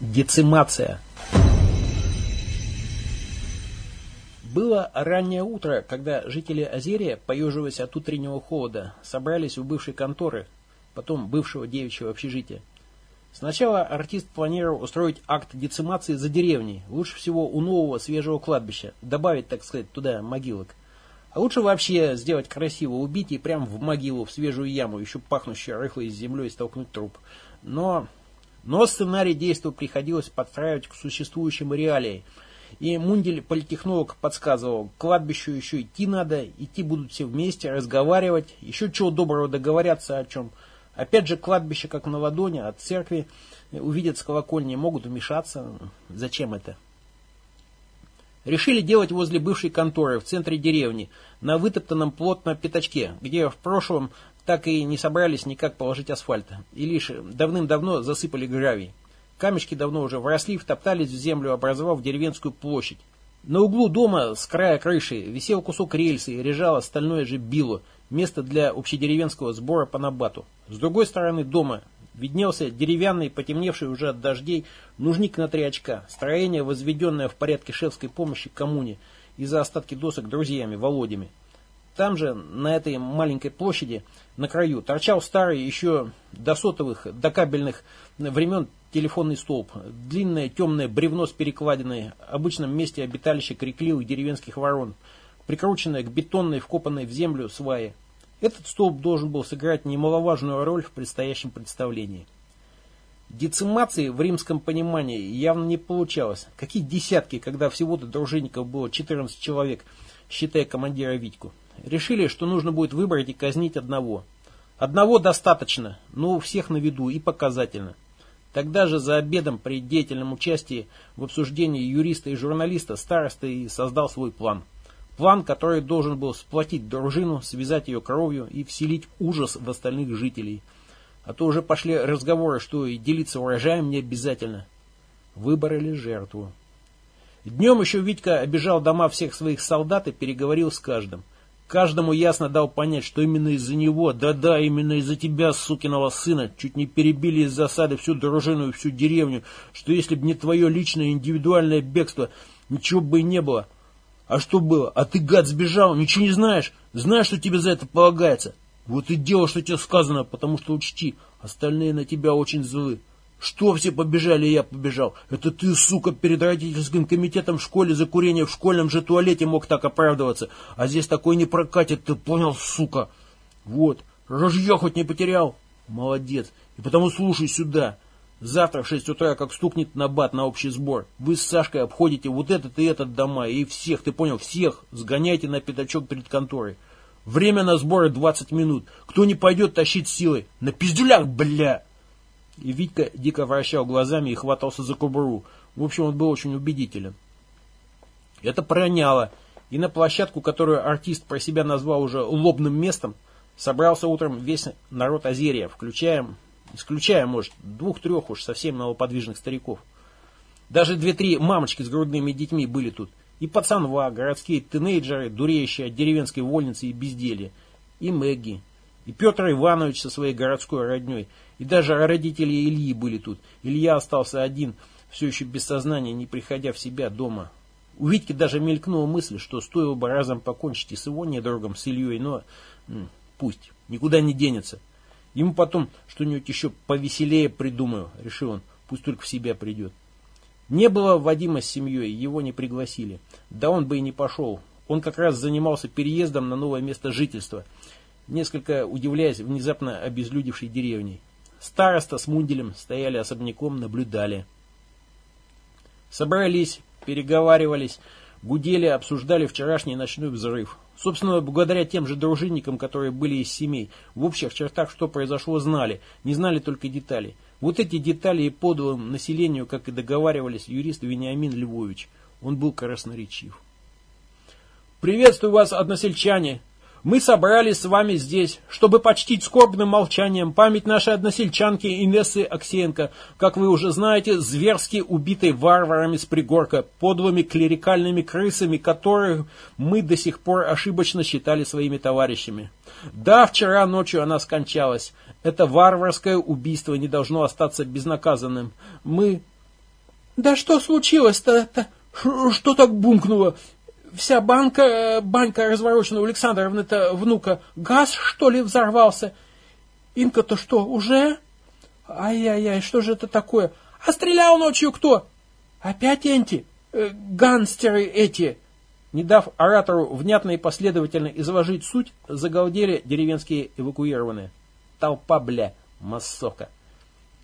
Децимация. Было раннее утро, когда жители Озерия, поеживаясь от утреннего холода, собрались у бывшей конторы, потом бывшего девичьего общежития. Сначала артист планировал устроить акт децимации за деревней, лучше всего у нового свежего кладбища, добавить, так сказать, туда могилок. А лучше вообще сделать красиво, убить и прямо в могилу, в свежую яму, еще пахнущую рыхлой землей, столкнуть труп. Но но сценарий действия приходилось подстраивать к существующим реалиям. И Мундель, политехнолог, подсказывал, к кладбищу еще идти надо, идти будут все вместе, разговаривать, еще чего доброго договорятся о чем. Опять же, кладбище как на ладони, от церкви увидят с колокольни, могут вмешаться. Зачем это? Решили делать возле бывшей конторы в центре деревни, на вытоптанном плотно пятачке, где в прошлом так и не собрались никак положить асфальта, и лишь давным-давно засыпали гравий. Камешки давно уже вросли, втоптались в землю, образовав деревенскую площадь. На углу дома с края крыши висел кусок рельсы и лежало стальное же било, место для общедеревенского сбора по набату. С другой стороны дома виднелся деревянный, потемневший уже от дождей, нужник на три очка, строение, возведенное в порядке шефской помощи коммуне из-за остатки досок друзьями, Володями. Там же, на этой маленькой площади, на краю, торчал старый еще до сотовых, до кабельных времен телефонный столб. Длинное темное бревно с перекладиной, обычном месте обиталища крикливых деревенских ворон, прикрученное к бетонной, вкопанной в землю свае. Этот столб должен был сыграть немаловажную роль в предстоящем представлении. Децимации в римском понимании явно не получалось. Какие десятки, когда всего-то дружинников было 14 человек, считая командира Витьку. Решили, что нужно будет выбрать и казнить одного. Одного достаточно, но у всех на виду и показательно. Тогда же за обедом при деятельном участии в обсуждении юриста и журналиста староста и создал свой план. План, который должен был сплотить дружину, связать ее кровью и вселить ужас в остальных жителей. А то уже пошли разговоры, что и делиться урожаем не обязательно. Выбрали жертву. Днем еще Витька обижал дома всех своих солдат и переговорил с каждым. Каждому ясно дал понять, что именно из-за него, да-да, именно из-за тебя, сукиного сына, чуть не перебили из засады всю дружину и всю деревню, что если бы не твое личное индивидуальное бегство, ничего бы и не было. А что было? А ты, гад, сбежал, ничего не знаешь? Знаешь, что тебе за это полагается? Вот и дело, что тебе сказано, потому что учти, остальные на тебя очень злы. Что все побежали, я побежал? Это ты, сука, перед родительским комитетом в школе за курение в школьном же туалете мог так оправдываться. А здесь такой не прокатит, ты понял, сука? Вот, рожье хоть не потерял? Молодец. И потому слушай сюда. Завтра в шесть утра, как стукнет на бат на общий сбор, вы с Сашкой обходите вот этот и этот дома, и всех, ты понял, всех сгоняйте на пятачок перед конторой. Время на сборы 20 минут. Кто не пойдет тащить силой? На пиздюлях, бля! И Витька дико вращал глазами и хватался за кобуру. В общем, он был очень убедителен. Это проняло. И на площадку, которую артист про себя назвал уже лобным местом, собрался утром весь народ Озерия, включая, исключая, может, двух-трех уж совсем новоподвижных стариков. Даже две-три мамочки с грудными детьми были тут. И пацанва, городские тинейджеры, дуреющие от деревенской вольницы и безделья. И Мэгги. И Петр Иванович со своей городской родней. И даже родители Ильи были тут. Илья остался один, все еще без сознания, не приходя в себя дома. У Витьки даже мелькнула мысль, что стоило бы разом покончить и с его недорогом, с Ильей, но пусть, никуда не денется. Ему потом что-нибудь еще повеселее придумаю, решил он, пусть только в себя придет. Не было Вадима с семьей, его не пригласили. Да он бы и не пошел. Он как раз занимался переездом на новое место жительства, несколько удивляясь внезапно обезлюдевшей деревней. Староста с Мунделем стояли особняком, наблюдали. Собрались, переговаривались, гудели, обсуждали вчерашний ночной взрыв. Собственно, благодаря тем же дружинникам, которые были из семей, в общих чертах, что произошло, знали, не знали только детали. Вот эти детали и подал населению, как и договаривались, юрист Вениамин Львович. Он был красноречив. «Приветствую вас, односельчане!» Мы собрались с вами здесь, чтобы почтить скорбным молчанием память нашей односельчанки Инессы Аксенко, как вы уже знаете, зверски убитой варварами с пригорка, подлыми клерикальными крысами, которых мы до сих пор ошибочно считали своими товарищами. Да, вчера ночью она скончалась. Это варварское убийство не должно остаться безнаказанным. Мы... Да что случилось-то? Что так бумкнуло? Вся банка, банька разворочена у Александровны-то внука. Газ, что ли, взорвался? Инка-то что, уже? Ай-яй-яй, что же это такое? А стрелял ночью кто? Опять энти? Э, гангстеры эти. Не дав оратору внятно и последовательно изложить суть, загалдели деревенские эвакуированные. Толпа, бля, массовка.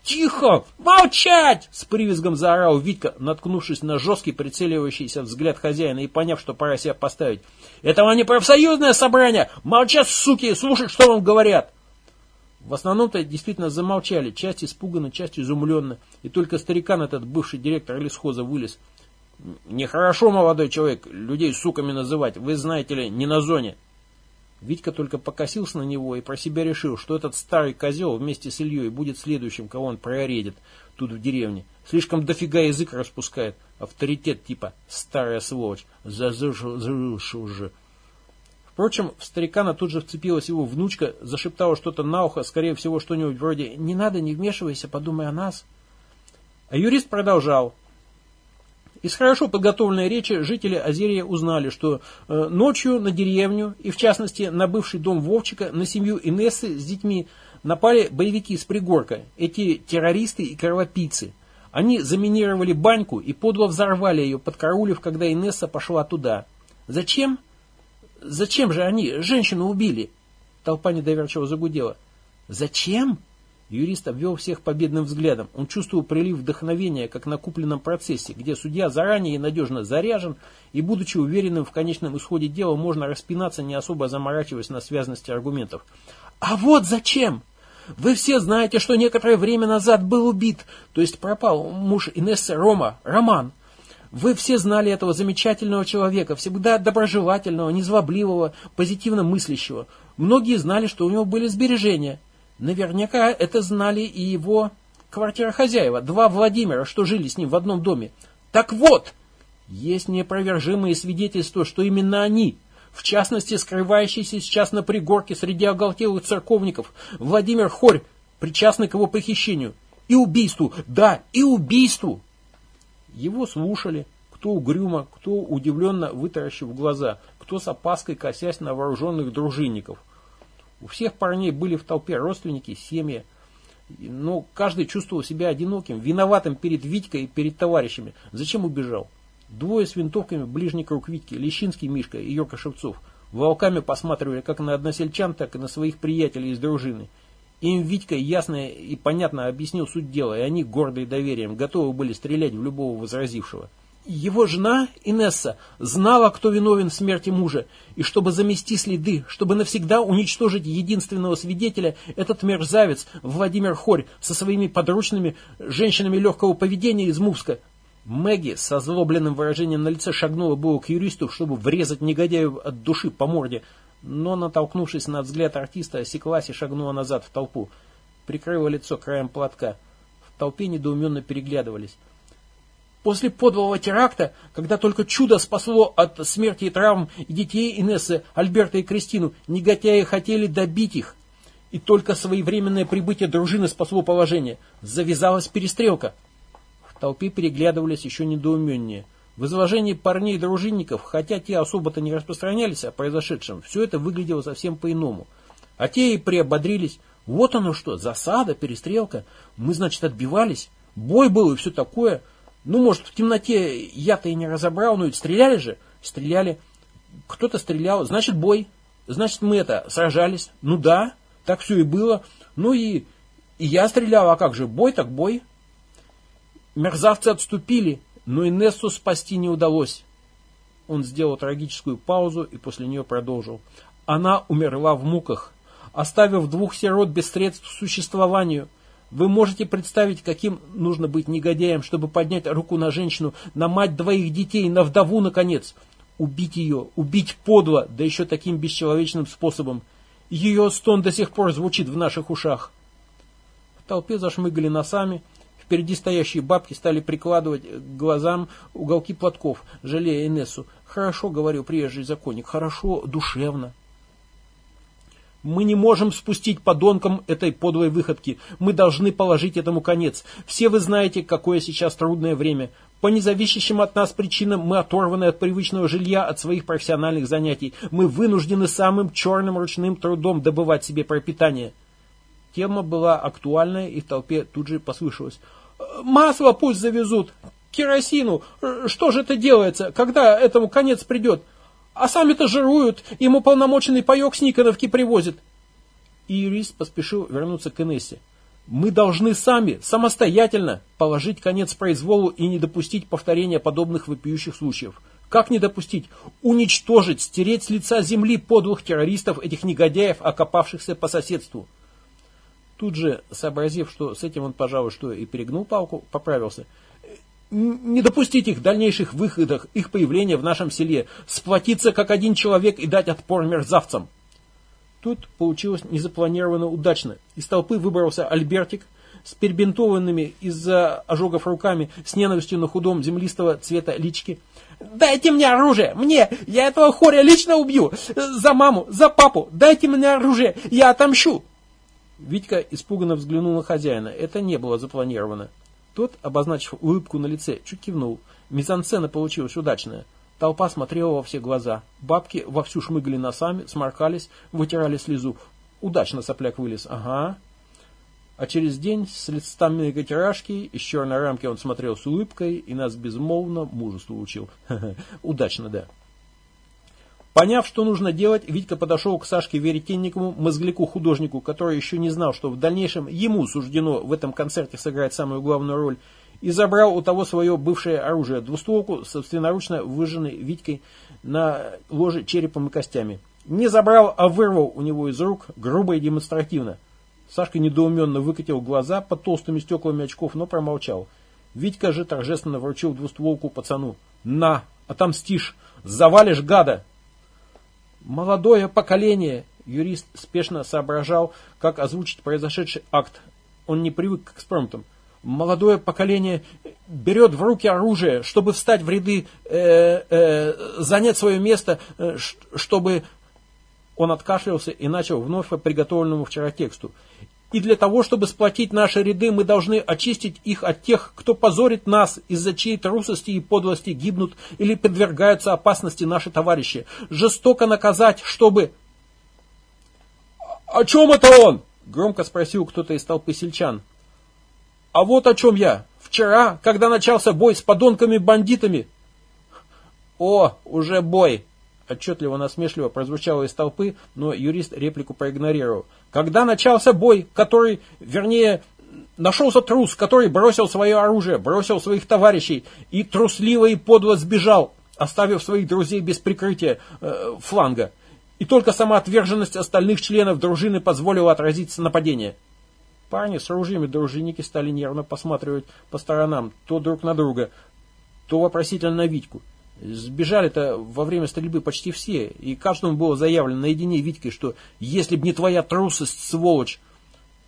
«Тихо! Молчать!» С привизгом заорал Витька, наткнувшись на жесткий прицеливающийся взгляд хозяина и поняв, что пора себя поставить. «Это не профсоюзное собрание! Молчат, суки, слушать, что вам говорят!» В основном-то действительно замолчали, часть испуганно, часть изумленно, и только старикан этот, бывший директор лесхоза, вылез. «Нехорошо, молодой человек, людей суками называть, вы знаете ли, не на зоне». Витька только покосился на него и про себя решил, что этот старый козел вместе с Ильей будет следующим, кого он прооредит тут в деревне. Слишком дофига язык распускает. Авторитет типа «старая сволочь», «зазыршил уже». Впрочем, в старикана тут же вцепилась его внучка, зашептала что-то на ухо, скорее всего, что-нибудь вроде «Не надо, не вмешивайся, подумай о нас». А юрист продолжал. Из хорошо подготовленной речи жители Озерия узнали, что э, ночью на деревню, и в частности на бывший дом Вовчика, на семью Инессы с детьми напали боевики с пригорка, эти террористы и кровопийцы. Они заминировали баньку и подло взорвали ее, подкараулив, когда Инесса пошла туда. Зачем? Зачем же они женщину убили? Толпа недоверчиво загудела. Зачем? Юрист обвел всех победным взглядом. Он чувствовал прилив вдохновения, как на купленном процессе, где судья заранее и надежно заряжен, и, будучи уверенным в конечном исходе дела, можно распинаться, не особо заморачиваясь на связности аргументов. «А вот зачем!» Вы все знаете, что некоторое время назад был убит, то есть пропал муж Инессы Рома, Роман. Вы все знали этого замечательного человека, всегда доброжелательного, незлобливого, позитивно мыслящего. Многие знали, что у него были сбережения. Наверняка это знали и его квартирохозяева, два Владимира, что жили с ним в одном доме. Так вот, есть неопровержимые свидетельства, что именно они, в частности, скрывающийся сейчас на пригорке среди оголтелых церковников, Владимир Хорь, причастный к его похищению. И убийству, да, и убийству. Его слушали, кто угрюмо, кто удивленно вытаращив глаза, кто с опаской косясь на вооруженных дружинников – у всех парней были в толпе родственники, семьи. Но каждый чувствовал себя одиноким, виноватым перед Витькой и перед товарищами. Зачем убежал? Двое с винтовками, ближний круг Витьки, Лещинский Мишка и Йорка Шевцов, волками посматривали как на односельчан, так и на своих приятелей из дружины. Им Витька ясно и понятно объяснил суть дела, и они, гордые доверием, готовы были стрелять в любого возразившего. Его жена, Инесса, знала, кто виновен в смерти мужа, и чтобы замести следы, чтобы навсегда уничтожить единственного свидетеля, этот мерзавец Владимир Хорь со своими подручными женщинами легкого поведения из Мувска. Мэгги с озлобленным выражением на лице шагнула было к юристу, чтобы врезать негодяю от души по морде, но, натолкнувшись на взгляд артиста, осеклась и шагнула назад в толпу. Прикрыла лицо краем платка. В толпе недоуменно переглядывались. После подлого теракта, когда только чудо спасло от смерти и травм детей Инессы, Альберта и Кристину, негодяи хотели добить их. И только своевременное прибытие дружины спасло положение. Завязалась перестрелка. В толпе переглядывались еще недоуменнее. В изложении парней-дружинников, хотя те особо-то не распространялись о произошедшем, все это выглядело совсем по-иному. А те и приободрились. Вот оно что, засада, перестрелка. Мы, значит, отбивались. Бой был и все такое. Ну, может, в темноте я-то и не разобрал, но ведь стреляли же. Стреляли. Кто-то стрелял, значит, бой. Значит, мы это, сражались. Ну да, так все и было. Ну и, и я стрелял, а как же, бой так бой. Мерзавцы отступили, но Инессу спасти не удалось. Он сделал трагическую паузу и после нее продолжил. Она умерла в муках, оставив двух сирот без средств к существованию. Вы можете представить, каким нужно быть негодяем, чтобы поднять руку на женщину, на мать двоих детей, на вдову, наконец. Убить ее, убить подло, да еще таким бесчеловечным способом. Ее стон до сих пор звучит в наших ушах. В толпе зашмыгали носами. Впереди стоящие бабки стали прикладывать к глазам уголки платков, жалея Инессу. «Хорошо, — говорю приезжий законник, — хорошо, душевно». Мы не можем спустить подонкам этой подлой выходки. Мы должны положить этому конец. Все вы знаете, какое сейчас трудное время. По независящим от нас причинам мы оторваны от привычного жилья, от своих профессиональных занятий. Мы вынуждены самым черным ручным трудом добывать себе пропитание. Тема была актуальная, и в толпе тут же послышалось. «Масло пусть завезут! Керосину! Что же это делается? Когда этому конец придет? А сами-то жируют, ему полномоченный паек с Никоновки привозят!» И юрист поспешил вернуться к Инессе. Мы должны сами, самостоятельно, положить конец произволу и не допустить повторения подобных вопиющих случаев. Как не допустить? Уничтожить, стереть с лица земли подлых террористов, этих негодяев, окопавшихся по соседству. Тут же, сообразив, что с этим он, пожалуй, что и перегнул палку, поправился. Не допустить их дальнейших выходах, их появления в нашем селе, сплотиться как один человек и дать отпор мерзавцам. Тут получилось незапланированно удачно. Из толпы выбрался Альбертик с перебинтованными из-за ожогов руками, с ненавистью на худом землистого цвета лички. «Дайте мне оружие! Мне! Я этого хоря лично убью! За маму! За папу! Дайте мне оружие! Я отомщу!» Витька испуганно взглянул на хозяина. Это не было запланировано. Тот, обозначив улыбку на лице, чуть кивнул. Мизансцена получилась удачная. Толпа смотрела во все глаза. Бабки вовсю шмыгали носами, сморкались, вытирали слезу. Удачно сопляк вылез. Ага. А через день с листами многотиражки из черной рамки он смотрел с улыбкой и нас безмолвно мужеству учил. Удачно, да. Поняв, что нужно делать, Витька подошел к Сашке Веретенникову, мозгляку-художнику, который еще не знал, что в дальнейшем ему суждено в этом концерте сыграть самую главную роль, и забрал у того свое бывшее оружие, двустволку, собственноручно выжженной Витькой на ложе черепом и костями. Не забрал, а вырвал у него из рук, грубо и демонстративно. Сашка недоуменно выкатил глаза под толстыми стеклами очков, но промолчал. Витька же торжественно вручил двустволку пацану. «На, отомстишь! Завалишь гада!» «Молодое поколение!» Юрист спешно соображал, как озвучить произошедший акт. Он не привык к экспромтам молодое поколение берет в руки оружие, чтобы встать в ряды, э, э, занять свое место, э, чтобы... Он откашлялся и начал вновь по приготовленному вчера тексту. И для того, чтобы сплотить наши ряды, мы должны очистить их от тех, кто позорит нас, из-за чьей трусости и подлости гибнут или подвергаются опасности наши товарищи. Жестоко наказать, чтобы... «О чем это он?» — громко спросил кто-то из толпы сельчан. А вот о чем я. Вчера, когда начался бой с подонками-бандитами. О, уже бой. Отчетливо насмешливо прозвучало из толпы, но юрист реплику проигнорировал. Когда начался бой, который, вернее, нашелся трус, который бросил свое оружие, бросил своих товарищей и трусливо и подло сбежал, оставив своих друзей без прикрытия э, фланга. И только сама отверженность остальных членов дружины позволила отразить нападение. Парни с ружьями дружинники стали нервно посматривать по сторонам, то друг на друга, то вопросительно на Витьку. Сбежали-то во время стрельбы почти все, и каждому было заявлено наедине Витькой, что если б не твоя трусость, сволочь,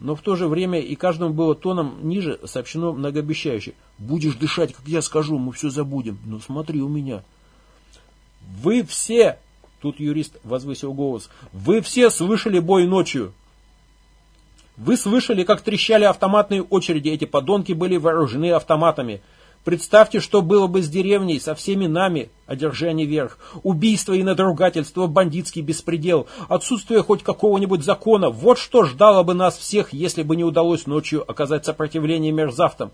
но в то же время и каждому было тоном ниже сообщено многообещающе. Будешь дышать, как я скажу, мы все забудем. Но смотри у меня. Вы все, тут юрист возвысил голос, вы все слышали бой ночью. Вы слышали, как трещали автоматные очереди, эти подонки были вооружены автоматами. Представьте, что было бы с деревней, со всеми нами, одержание верх. Убийство и надругательство, бандитский беспредел, отсутствие хоть какого-нибудь закона. Вот что ждало бы нас всех, если бы не удалось ночью оказать сопротивление мерзавтам.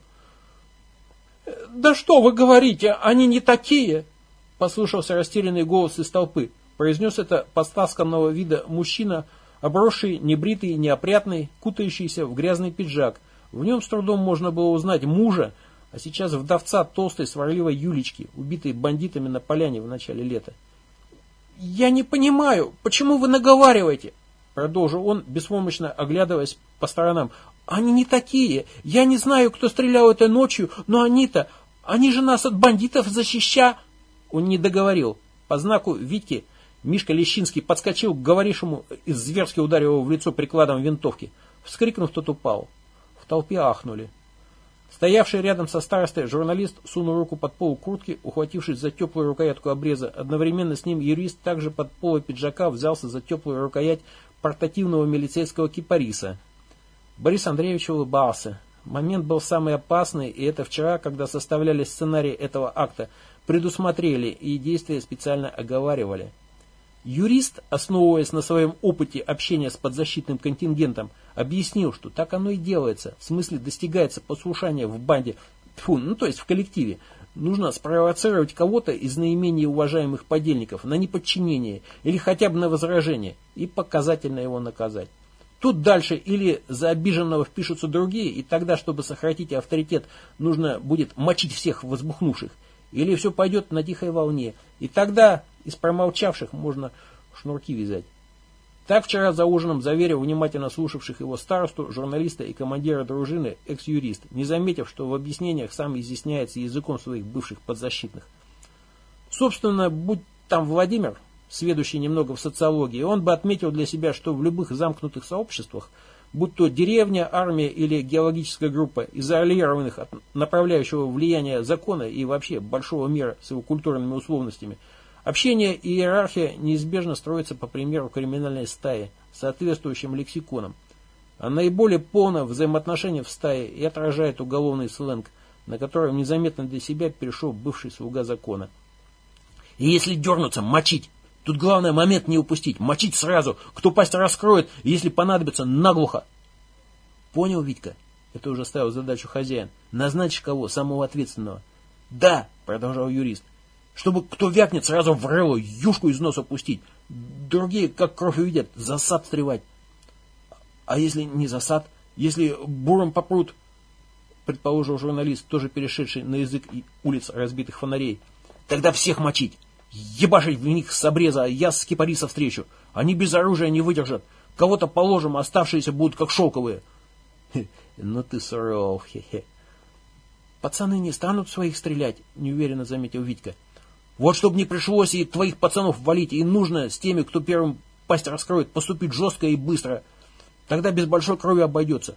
«Да что вы говорите, они не такие!» Послышался растерянный голос из толпы. Произнес это постасканного вида мужчина, Обросший, небритый, неопрятный, кутающийся в грязный пиджак. В нем с трудом можно было узнать мужа, а сейчас вдовца толстой сварливой Юлечки, убитой бандитами на поляне в начале лета. «Я не понимаю, почему вы наговариваете?» Продолжил он, беспомощно оглядываясь по сторонам. «Они не такие. Я не знаю, кто стрелял этой ночью, но они-то... Они же нас от бандитов защища...» Он не договорил. По знаку Витьки Мишка Лещинский подскочил к говорившему и зверски ударил его в лицо прикладом винтовки. Вскрикнув, тот упал. В толпе ахнули. Стоявший рядом со старостой журналист сунул руку под полу куртки, ухватившись за теплую рукоятку обреза. Одновременно с ним юрист также под полу пиджака взялся за теплую рукоять портативного милицейского кипариса. Борис Андреевич улыбался. Момент был самый опасный, и это вчера, когда составляли сценарий этого акта, предусмотрели и действия специально оговаривали. Юрист, основываясь на своем опыте общения с подзащитным контингентом, объяснил, что так оно и делается, в смысле достигается послушание в банде, фу, ну то есть в коллективе. Нужно спровоцировать кого-то из наименее уважаемых подельников на неподчинение или хотя бы на возражение и показательно его наказать. Тут дальше или за обиженного впишутся другие, и тогда, чтобы сохранить авторитет, нужно будет мочить всех возбухнувших, или все пойдет на тихой волне, и тогда из промолчавших можно шнурки вязать. Так вчера за ужином заверил внимательно слушавших его старосту, журналиста и командира дружины экс-юрист, не заметив, что в объяснениях сам изъясняется языком своих бывших подзащитных. Собственно, будь там Владимир, сведущий немного в социологии, он бы отметил для себя, что в любых замкнутых сообществах, будь то деревня, армия или геологическая группа, изолированных от направляющего влияния закона и вообще большого мира с его культурными условностями – Общение и иерархия неизбежно строятся по примеру криминальной стаи, соответствующим лексиконом. А наиболее полное взаимоотношение в стае и отражает уголовный сленг, на котором незаметно для себя перешел бывший слуга закона. И если дернуться, мочить. Тут главное момент не упустить. Мочить сразу. Кто пасть раскроет, если понадобится, наглухо. Понял, Витька? Это уже ставил задачу хозяин. Назначишь кого? Самого ответственного. Да, продолжал юрист. Чтобы кто вякнет, сразу в рыло юшку из носа пустить. Другие, как кровь увидят, засад встревать. А если не засад? Если буром попрут, предположил журналист, тоже перешедший на язык улиц разбитых фонарей, тогда всех мочить. Ебашить в них с обреза, а я с кипариса встречу. Они без оружия не выдержат. Кого-то положим, оставшиеся будут как шелковые. Ну ты суров, хе-хе. Пацаны не станут своих стрелять, неуверенно заметил Витька. Вот чтобы не пришлось и твоих пацанов валить, и нужно с теми, кто первым пасть раскроет, поступить жестко и быстро. Тогда без большой крови обойдется.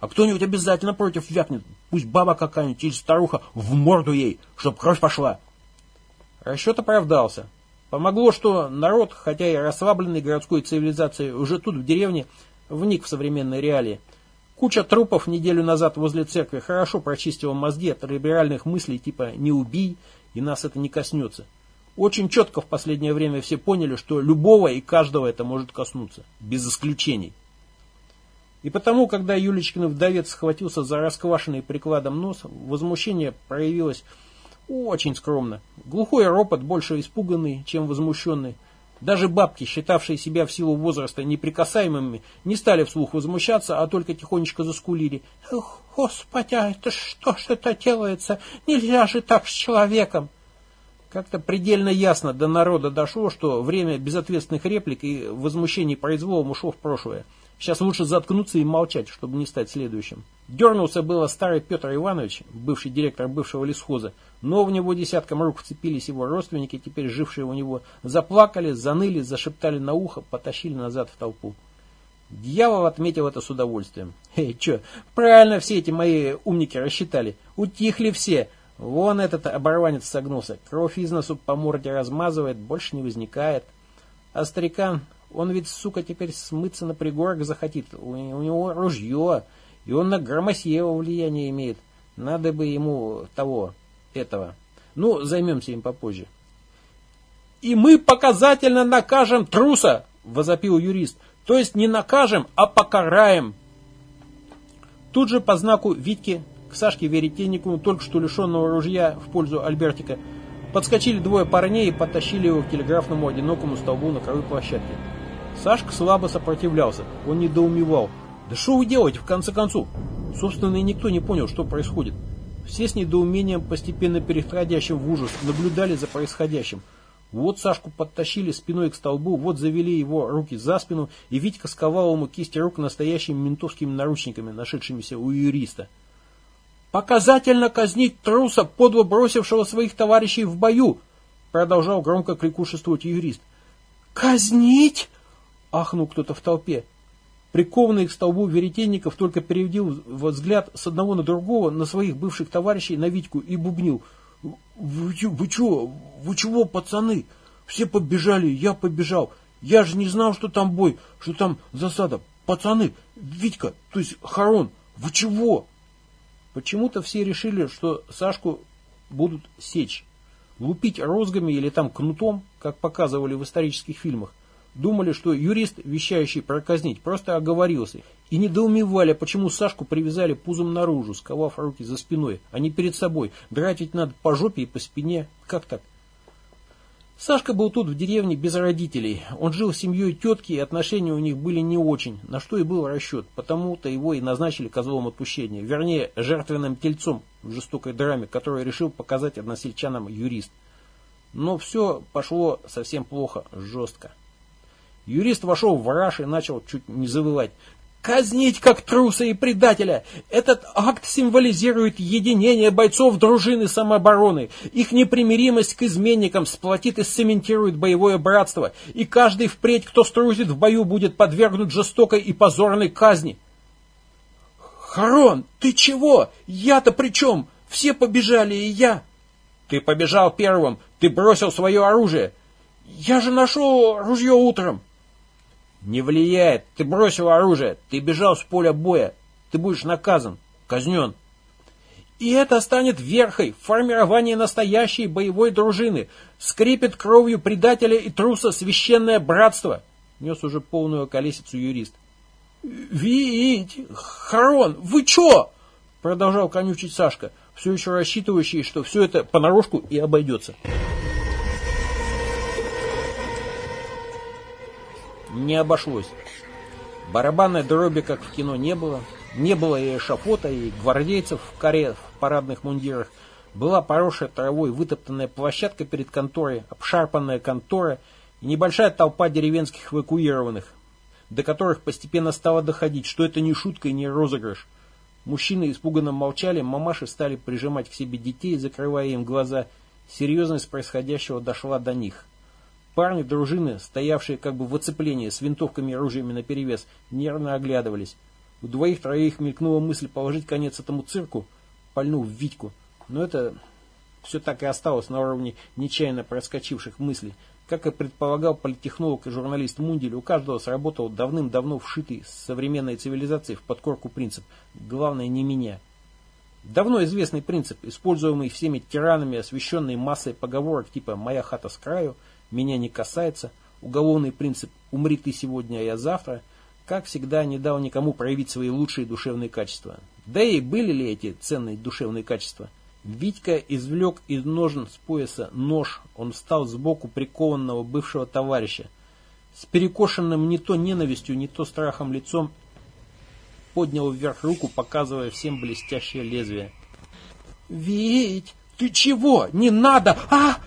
А кто-нибудь обязательно против вякнет. Пусть баба какая-нибудь или старуха в морду ей, чтоб кровь пошла. Расчет оправдался. Помогло, что народ, хотя и расслабленный городской цивилизацией, уже тут, в деревне, вник в современные реалии. Куча трупов неделю назад возле церкви хорошо прочистила мозги от либеральных мыслей типа «не убий», и нас это не коснется. Очень четко в последнее время все поняли, что любого и каждого это может коснуться, без исключений. И потому, когда Юлечкин вдовец схватился за расквашенный прикладом нос, возмущение проявилось очень скромно. Глухой ропот, больше испуганный, чем возмущенный. Даже бабки, считавшие себя в силу возраста неприкасаемыми, не стали вслух возмущаться, а только тихонечко заскулили. «Эх, Господи, а это что ж это делается? Нельзя же так с человеком!» Как-то предельно ясно до народа дошло, что время безответственных реплик и возмущений произволом ушло в прошлое. Сейчас лучше заткнуться и молчать, чтобы не стать следующим. Дернулся было старый Петр Иванович, бывший директор бывшего лесхоза, но в него десятком рук вцепились его родственники, теперь жившие у него, заплакали, заныли, зашептали на ухо, потащили назад в толпу. Дьявол отметил это с удовольствием. Эй, че, правильно все эти мои умники рассчитали. Утихли все. Вон этот оборванец согнулся. Кровь из носу по морде размазывает, больше не возникает. А старикан, он ведь, сука, теперь смыться на пригорок захотит. У, у него ружье, и он на Громосеева влияние имеет. Надо бы ему того, этого. Ну, займемся им попозже. «И мы показательно накажем труса!» – возопил юрист. То есть не накажем, а покараем. Тут же по знаку Витьки к Сашке Веретеннику, только что лишенного ружья в пользу Альбертика, подскочили двое парней и потащили его к телеграфному одинокому столбу на краю площадки. Сашка слабо сопротивлялся, он недоумевал. Да что вы делаете в конце концов? Собственно, и никто не понял, что происходит. Все с недоумением, постепенно переходящим в ужас, наблюдали за происходящим – вот Сашку подтащили спиной к столбу, вот завели его руки за спину, и Витька сковал ему кисти рук настоящими ментовскими наручниками, нашедшимися у юриста. «Показательно казнить труса, подло бросившего своих товарищей в бою!» Продолжал громко кликушествовать юрист. «Казнить?» — ахнул кто-то в толпе. Прикованный к столбу веретенников только переведил взгляд с одного на другого, на своих бывших товарищей, на Витьку и бубнил — вы, вы чего, вы чего, пацаны? Все побежали, я побежал. Я же не знал, что там бой, что там засада. Пацаны, Витька, то есть Харон, вы чего? Почему-то все решили, что Сашку будут сечь, лупить розгами или там кнутом, как показывали в исторических фильмах. Думали, что юрист, вещающий проказнить, просто оговорился. И недоумевали, почему Сашку привязали пузом наружу, сковав руки за спиной, а не перед собой. Драть ведь надо по жопе и по спине. Как так? Сашка был тут, в деревне, без родителей. Он жил с семьей тетки, и отношения у них были не очень, на что и был расчет. Потому-то его и назначили козлом отпущения. Вернее, жертвенным тельцом в жестокой драме, которую решил показать односельчанам юрист. Но все пошло совсем плохо, жестко. Юрист вошел в раж и начал чуть не завывать. Казнить как труса и предателя. Этот акт символизирует единение бойцов дружины самообороны. Их непримиримость к изменникам сплотит и сцементирует боевое братство. И каждый впредь, кто струсит в бою, будет подвергнут жестокой и позорной казни. Харон, ты чего? Я-то при чем? Все побежали, и я. Ты побежал первым. Ты бросил свое оружие. Я же нашел ружье утром. Не влияет. Ты бросил оружие. Ты бежал с поля боя. Ты будешь наказан. Казнен. И это станет верхой формирования настоящей боевой дружины. Скрипит кровью предателя и труса священное братство. Нес уже полную колесицу юрист. Вить, Харон, вы чё? Продолжал конючить Сашка, все еще рассчитывающий, что все это понарошку и обойдется. Не обошлось. Барабанной дроби, как в кино, не было. Не было и эшафота, и гвардейцев в каре в парадных мундирах. Была поросшая травой вытоптанная площадка перед конторой, обшарпанная контора и небольшая толпа деревенских эвакуированных, до которых постепенно стало доходить, что это не шутка и не розыгрыш. Мужчины испуганно молчали, мамаши стали прижимать к себе детей, закрывая им глаза. Серьезность происходящего дошла до них. Парни дружины, стоявшие как бы в оцеплении с винтовками и оружиями наперевес, нервно оглядывались. У двоих-троих мелькнула мысль положить конец этому цирку, пальнув Витьку. Но это все так и осталось на уровне нечаянно проскочивших мыслей. Как и предполагал политтехнолог и журналист Мундель, у каждого сработал давным-давно вшитый с современной цивилизацией в подкорку принцип «главное не меня». Давно известный принцип, используемый всеми тиранами, освещенный массой поговорок типа «моя хата с краю», меня не касается, уголовный принцип «умри ты сегодня, а я завтра», как всегда, не дал никому проявить свои лучшие душевные качества. Да и были ли эти ценные душевные качества? Витька извлек из ножен с пояса нож, он встал сбоку прикованного бывшего товарища. С перекошенным не то ненавистью, не то страхом лицом поднял вверх руку, показывая всем блестящее лезвие. «Вить, ты чего? Не надо! А!»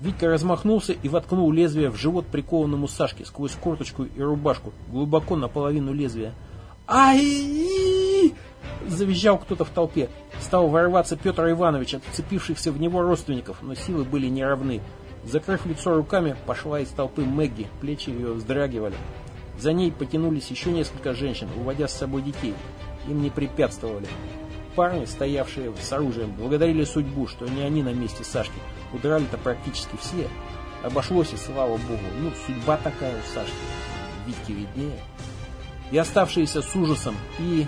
Витька размахнулся и воткнул лезвие в живот прикованному Сашке сквозь курточку и рубашку, глубоко наполовину лезвия. «Ай!» – завизжал кто-то в толпе. Стал ворваться Петр Иванович от вцепившихся в него родственников, но силы были неравны. Закрыв лицо руками, пошла из толпы Мэгги, плечи ее вздрагивали. За ней потянулись еще несколько женщин, уводя с собой детей. Им не препятствовали. Парни, стоявшие с оружием, благодарили судьбу, что не они на месте Сашки. Удрали-то практически все. Обошлось и слава богу. Ну, судьба такая у Сашки. Витьке виднее. И оставшиеся с ужасом и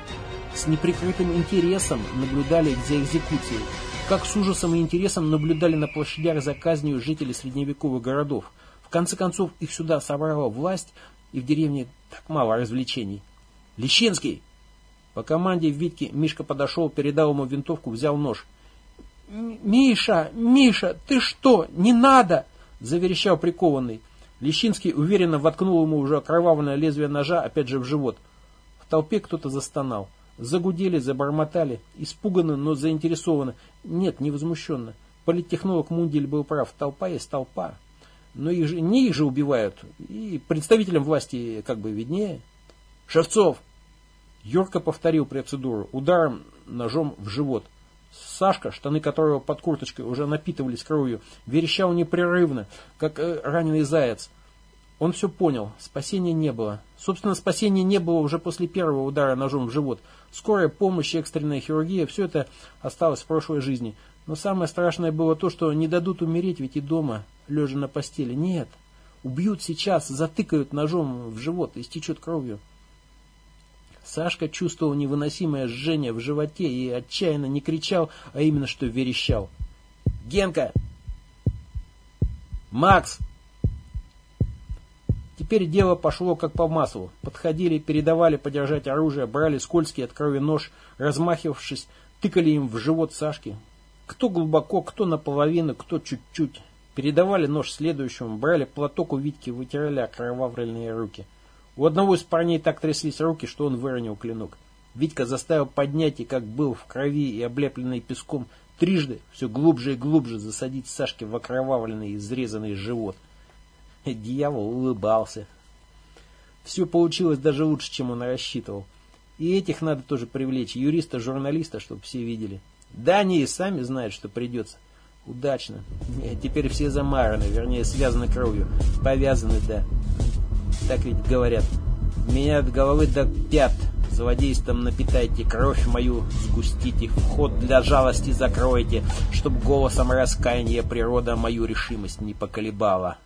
с неприкрытым интересом наблюдали за экзекуцией. Как с ужасом и интересом наблюдали на площадях за казнью жители средневековых городов. В конце концов, их сюда собрала власть, и в деревне так мало развлечений. «Лещинский!» По команде Витьки Мишка подошел, передал ему винтовку, взял нож. «Миша, Миша, ты что? Не надо!» – заверещал прикованный. Лещинский уверенно воткнул ему уже окровавленное лезвие ножа, опять же в живот. В толпе кто-то застонал. Загудели, забормотали, испуганно, но заинтересованно. Нет, не возмущенно. Политтехнолог Мундель был прав. Толпа есть толпа. Но их же, не их же убивают. И представителям власти как бы виднее. «Шевцов!» Юрка повторил процедуру, ударом ножом в живот. Сашка, штаны которого под курточкой уже напитывались кровью, верещал непрерывно, как э, раненый заяц. Он все понял, спасения не было. Собственно, спасения не было уже после первого удара ножом в живот. Скорая помощь, экстренная хирургия, все это осталось в прошлой жизни. Но самое страшное было то, что не дадут умереть ведь и дома, лежа на постели. Нет, убьют сейчас, затыкают ножом в живот, истечет кровью. Сашка чувствовал невыносимое жжение в животе и отчаянно не кричал, а именно что верещал. «Генка!» «Макс!» Теперь дело пошло как по маслу. Подходили, передавали подержать оружие, брали скользкий от крови нож, размахивавшись, тыкали им в живот Сашки. Кто глубоко, кто наполовину, кто чуть-чуть. Передавали нож следующему, брали платок у Витьки, вытирали окровавленные руки. У одного из парней так тряслись руки, что он выронил клинок. Витька заставил поднять и, как был в крови и облепленный песком, трижды, все глубже и глубже засадить Сашке в окровавленный, изрезанный живот. Дьявол улыбался. Все получилось даже лучше, чем он рассчитывал. И этих надо тоже привлечь, юриста, журналиста, чтобы все видели. Да, они и сами знают, что придется. Удачно. Теперь все замараны, вернее, связаны кровью. Повязаны, да. Так ведь говорят. Меня от головы до пят. Злодейством напитайте кровь мою, сгустите, вход для жалости закройте, чтоб голосом раскаяния природа мою решимость не поколебала.